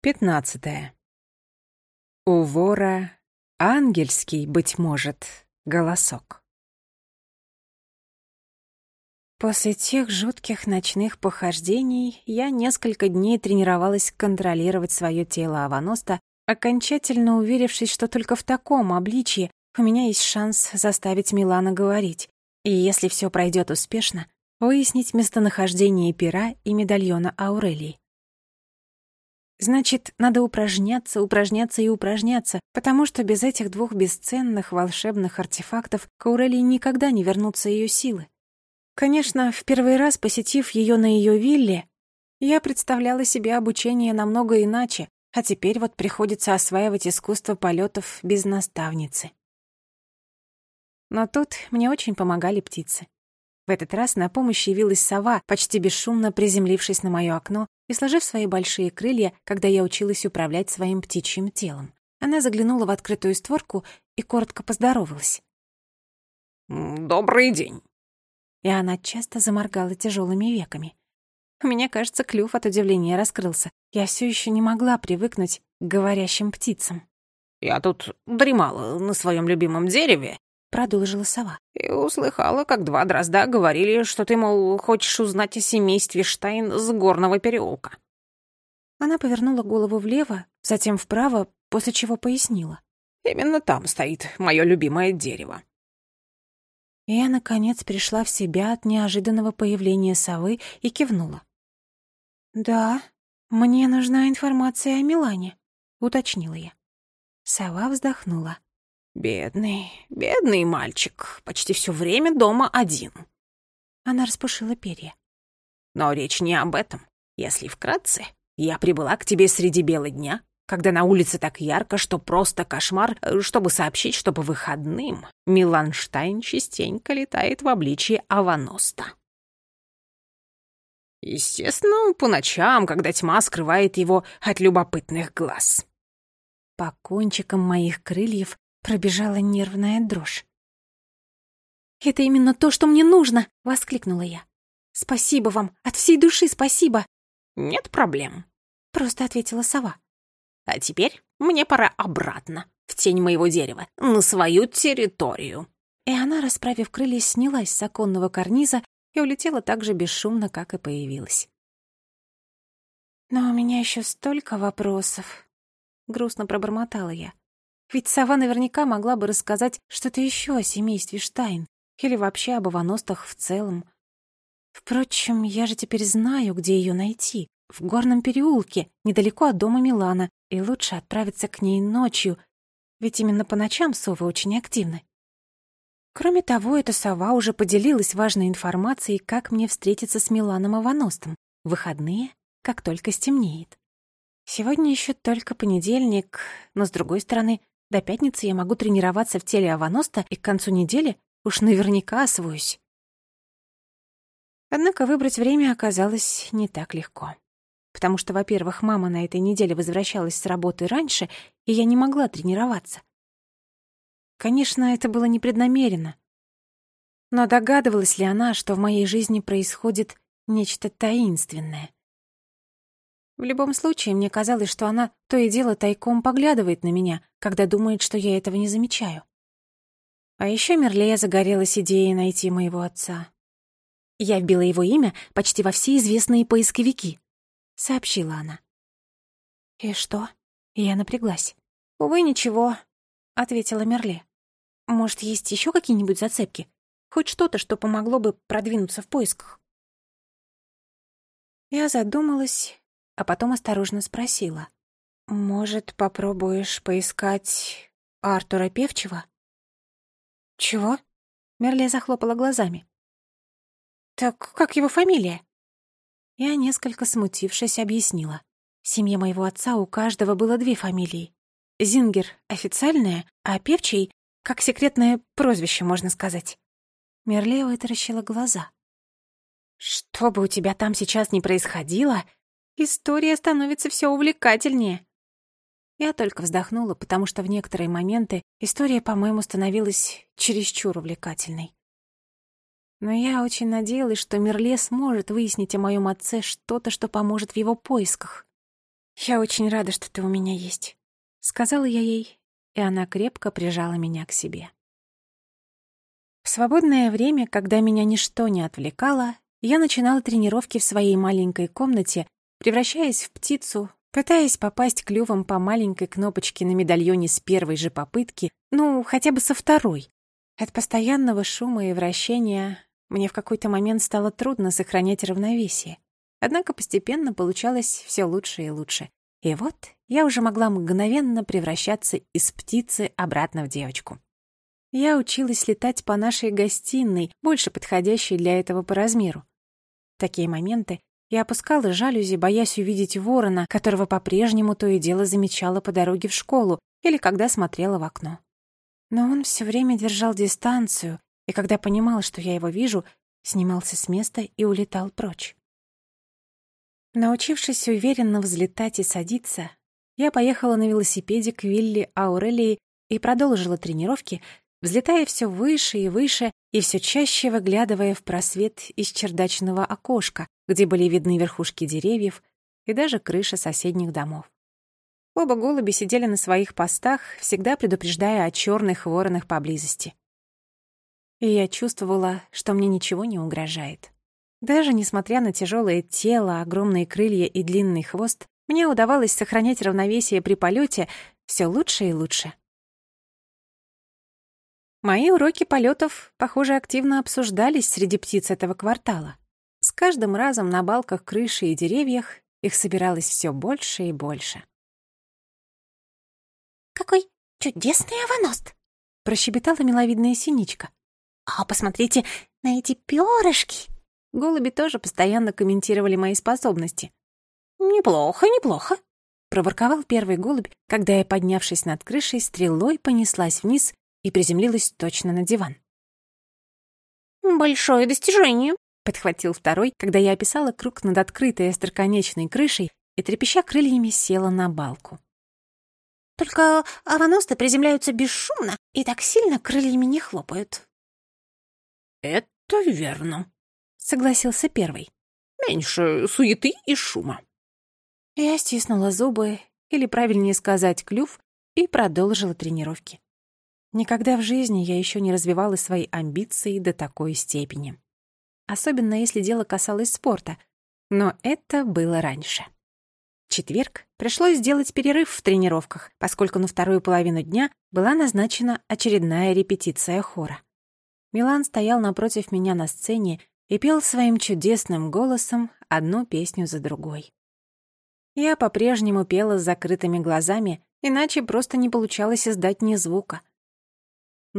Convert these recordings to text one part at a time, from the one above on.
Пятнадцатое. У вора ангельский, быть может, голосок. После тех жутких ночных похождений я несколько дней тренировалась контролировать свое тело Аваноста, окончательно уверившись, что только в таком обличье у меня есть шанс заставить Милана говорить, и если все пройдет успешно, выяснить местонахождение пера и медальона Аурелии. Значит, надо упражняться, упражняться и упражняться, потому что без этих двух бесценных волшебных артефактов к Аурелии никогда не вернутся ее силы. Конечно, в первый раз, посетив ее на ее вилле, я представляла себе обучение намного иначе, а теперь вот приходится осваивать искусство полетов без наставницы. Но тут мне очень помогали птицы. В этот раз на помощь явилась сова, почти бесшумно приземлившись на мое окно и сложив свои большие крылья, когда я училась управлять своим птичьим телом. Она заглянула в открытую створку и коротко поздоровалась. «Добрый день». И она часто заморгала тяжелыми веками. У меня, кажется, клюв от удивления раскрылся. Я все еще не могла привыкнуть к говорящим птицам. «Я тут дремала на своем любимом дереве», — продолжила сова. «И услыхала, как два дрозда говорили, что ты, мол, хочешь узнать о семействе Штайн с горного переулка». Она повернула голову влево, затем вправо, после чего пояснила. «Именно там стоит мое любимое дерево». Я, наконец, пришла в себя от неожиданного появления совы и кивнула. «Да, мне нужна информация о Милане», — уточнила я. Сова вздохнула. Бедный, бедный мальчик, почти все время дома один. Она распушила перья. Но речь не об этом. Если вкратце, я прибыла к тебе среди бела дня, когда на улице так ярко, что просто кошмар, чтобы сообщить, что по выходным Миланштайн частенько летает в обличии Аваноста. Естественно, по ночам, когда тьма скрывает его от любопытных глаз. По кончикам моих крыльев Пробежала нервная дрожь. «Это именно то, что мне нужно!» — воскликнула я. «Спасибо вам! От всей души спасибо!» «Нет проблем», — просто ответила сова. «А теперь мне пора обратно, в тень моего дерева, на свою территорию». И она, расправив крылья, снялась с оконного карниза и улетела так же бесшумно, как и появилась. «Но у меня еще столько вопросов», — грустно пробормотала я. Ведь сова наверняка могла бы рассказать что-то еще о семействе Штайн или вообще об аваностах в целом. Впрочем, я же теперь знаю, где ее найти. В горном переулке, недалеко от дома Милана, и лучше отправиться к ней ночью, ведь именно по ночам совы очень активны. Кроме того, эта сова уже поделилась важной информацией, как мне встретиться с Миланом Аваностом в выходные, как только стемнеет. Сегодня еще только понедельник, но, с другой стороны, до пятницы я могу тренироваться в теле Аваноста, и к концу недели уж наверняка освоюсь. Однако выбрать время оказалось не так легко. Потому что, во-первых, мама на этой неделе возвращалась с работы раньше, и я не могла тренироваться. Конечно, это было непреднамеренно. Но догадывалась ли она, что в моей жизни происходит нечто таинственное? В любом случае, мне казалось, что она то и дело тайком поглядывает на меня, когда думает, что я этого не замечаю. А еще Мерлея загорелась идеей найти моего отца. Я вбила его имя почти во все известные поисковики, — сообщила она. «И что?» Я напряглась. «Увы, ничего», — ответила Мерле. «Может, есть еще какие-нибудь зацепки? Хоть что-то, что помогло бы продвинуться в поисках?» Я задумалась а потом осторожно спросила. «Может, попробуешь поискать Артура Певчего?» «Чего?» — Мерле захлопала глазами. «Так как его фамилия?» Я, несколько смутившись, объяснила. В семье моего отца у каждого было две фамилии. Зингер — официальная, а Певчий — как секретное прозвище, можно сказать. Мерле вытаращила глаза. «Что бы у тебя там сейчас ни происходило, История становится все увлекательнее. Я только вздохнула, потому что в некоторые моменты история, по-моему, становилась чересчур увлекательной. Но я очень надеялась, что Мерле сможет выяснить о моем отце что-то, что поможет в его поисках. «Я очень рада, что ты у меня есть», — сказала я ей, и она крепко прижала меня к себе. В свободное время, когда меня ничто не отвлекало, я начинала тренировки в своей маленькой комнате, превращаясь в птицу, пытаясь попасть клювом по маленькой кнопочке на медальоне с первой же попытки, ну, хотя бы со второй. От постоянного шума и вращения мне в какой-то момент стало трудно сохранять равновесие. Однако постепенно получалось все лучше и лучше. И вот я уже могла мгновенно превращаться из птицы обратно в девочку. Я училась летать по нашей гостиной, больше подходящей для этого по размеру. В такие моменты я опускала жалюзи, боясь увидеть ворона, которого по-прежнему то и дело замечала по дороге в школу или когда смотрела в окно. Но он все время держал дистанцию, и когда понимал, что я его вижу, снимался с места и улетал прочь. Научившись уверенно взлетать и садиться, я поехала на велосипеде к вилле Аурелии и продолжила тренировки, взлетая все выше и выше и все чаще выглядывая в просвет из чердачного окошка, где были видны верхушки деревьев и даже крыши соседних домов. Оба голуби сидели на своих постах, всегда предупреждая о черных воронах поблизости. И я чувствовала, что мне ничего не угрожает. Даже несмотря на тяжелое тело, огромные крылья и длинный хвост, мне удавалось сохранять равновесие при полете все лучше и лучше. Мои уроки полетов, похоже, активно обсуждались среди птиц этого квартала. С каждым разом на балках крыши и деревьях их собиралось все больше и больше. «Какой чудесный аваност!» — прощебетала миловидная синичка. «А посмотрите на эти перышки!» Голуби тоже постоянно комментировали мои способности. «Неплохо, неплохо», — проворковал первый голубь, когда я, поднявшись над крышей, стрелой понеслась вниз и приземлилась точно на диван. «Большое достижение», — подхватил второй, когда я описала круг над открытой остроконечной крышей и, трепеща крыльями, села на балку. «Только аваносты приземляются бесшумно и так сильно крыльями не хлопают». «Это верно», — согласился первый. «Меньше суеты и шума». Я стиснула зубы, или, правильнее сказать, клюв, и продолжила тренировки. Никогда в жизни я еще не развивала свои амбиции до такой степени. Особенно если дело касалось спорта. Но это было раньше. Четверг пришлось сделать перерыв в тренировках, поскольку на вторую половину дня была назначена очередная репетиция хора. Милан стоял напротив меня на сцене и пел своим чудесным голосом одну песню за другой. Я по-прежнему пела с закрытыми глазами, иначе просто не получалось издать ни звука.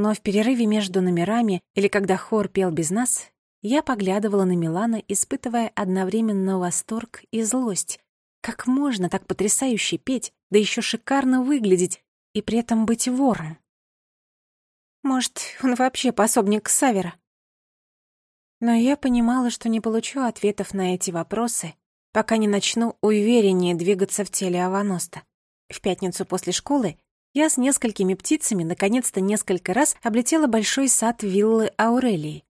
Но в перерыве между номерами или когда хор пел без нас, я поглядывала на Милана, испытывая одновременно восторг и злость. Как можно так потрясающе петь, да еще шикарно выглядеть и при этом быть вором? Может, он вообще пособник Савера? Но я понимала, что не получу ответов на эти вопросы, пока не начну увереннее двигаться в теле Аваноста. В пятницу после школы я с несколькими птицами наконец-то несколько раз облетела большой сад виллы Аурелии.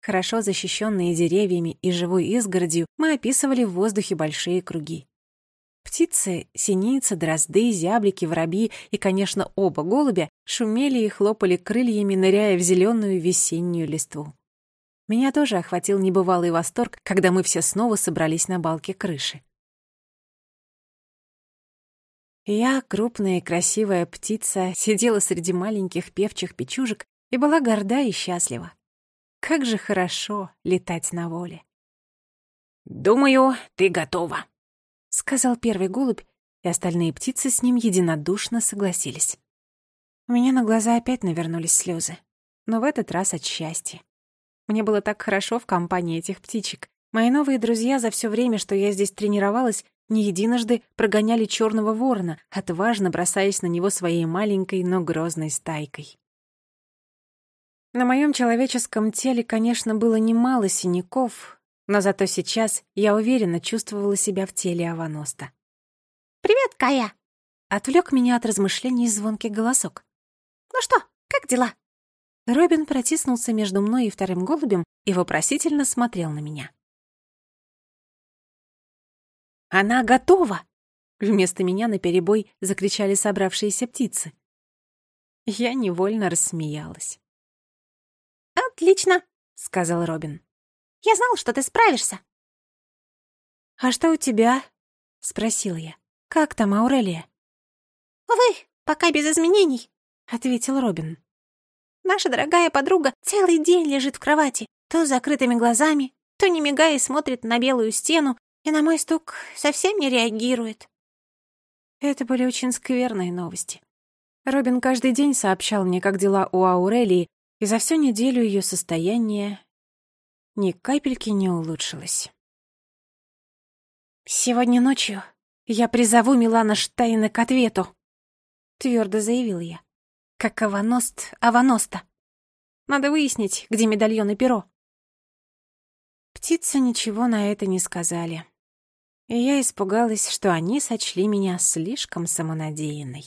Хорошо защищенные деревьями и живой изгородью, мы описывали в воздухе большие круги. Птицы, синицы, дрозды, зяблики, воробьи и, конечно, оба голубя шумели и хлопали крыльями, ныряя в зеленую весеннюю листву. Меня тоже охватил небывалый восторг, когда мы все снова собрались на балке крыши. Я, крупная и красивая птица, сидела среди маленьких певчих печужек и была горда и счастлива. Как же хорошо летать на воле. «Думаю, ты готова», — сказал первый голубь, и остальные птицы с ним единодушно согласились. У меня на глаза опять навернулись слезы, но в этот раз от счастья. Мне было так хорошо в компании этих птичек. Мои новые друзья за все время, что я здесь тренировалась, не единожды прогоняли черного ворона, отважно бросаясь на него своей маленькой, но грозной стайкой. На моем человеческом теле, конечно, было немало синяков, но зато сейчас я уверенно чувствовала себя в теле Аваноста. «Привет, Кая!» — отвлек меня от размышлений звонкий голосок. «Ну что, как дела?» Робин протиснулся между мной и вторым голубем и вопросительно смотрел на меня. Она готова!» Вместо меня наперебой закричали собравшиеся птицы. Я невольно рассмеялась. «Отлично!» — сказал Робин. «Я знал, что ты справишься!» «А что у тебя?» — спросил я. «Как там Аурелия?» «Увы, пока без изменений», — ответил Робин. «Наша дорогая подруга целый день лежит в кровати, то с закрытыми глазами, то не мигая смотрит на белую стену и на мой стук совсем не реагирует». Это были очень скверные новости. Робин каждый день сообщал мне, как дела у Аурелии, и за всю неделю ее состояние ни капельки не улучшилось. «Сегодня ночью я призову Милана Штайна к ответу», — твердо заявил я. «Как Аваност Аваноста. Надо выяснить, где медальон и перо». Птицы ничего на это не сказали, и я испугалась, что они сочли меня слишком самонадеянной.